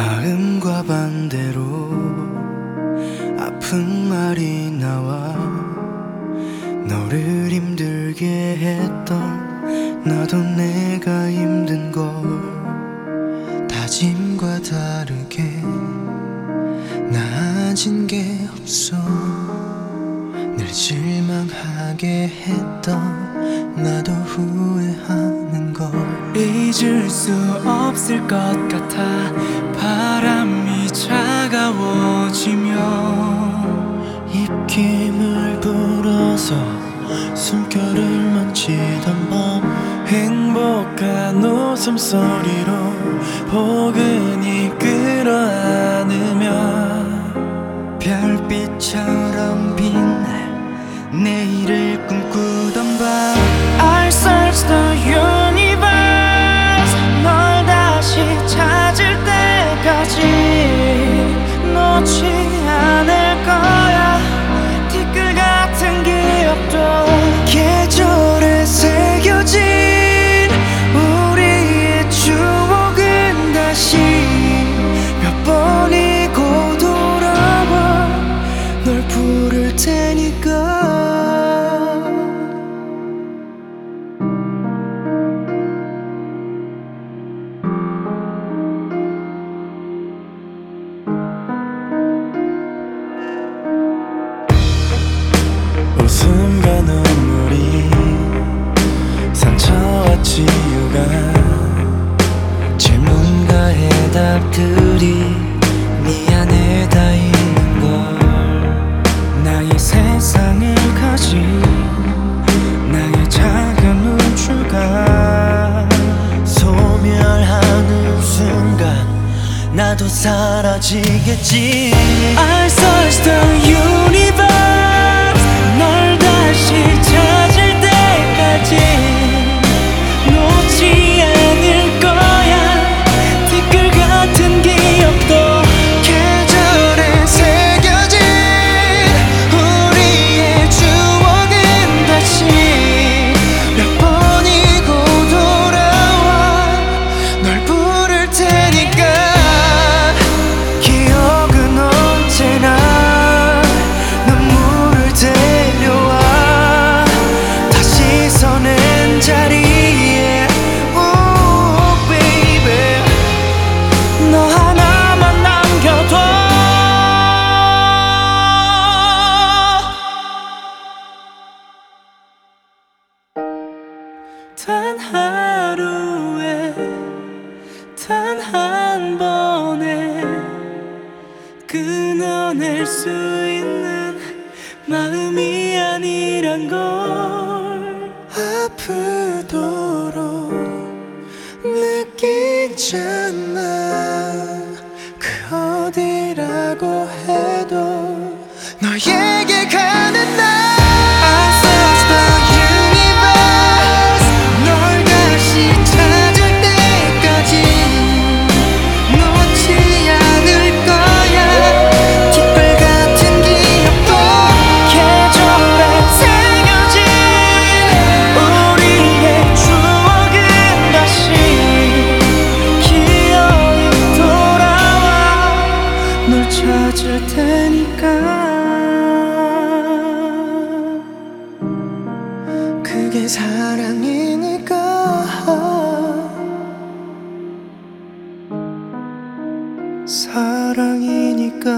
마음과 반대로 아픈 말이 나와 너를 힘들게 했던 나도 내가 힘든 걸 다짐과 다르게 나아진 게 없어. 늘 실망하게 했던 나도 걸 잊을 수 없을 것 같아. 바람이 차가워지며 입김을 불어서 숨결을 만지던 밤 행복한 웃음소리로 포근히 끌어안으며 별빛처럼 빛날 내일을 순간 나도 사라지겠지 I search the universe 하루에 단 한 번에 끊어낼 수 있는 마음이 아니란 걸 아프도록 느끼잖아 찾을 테니까. 그게 사랑이니까. 사랑이니까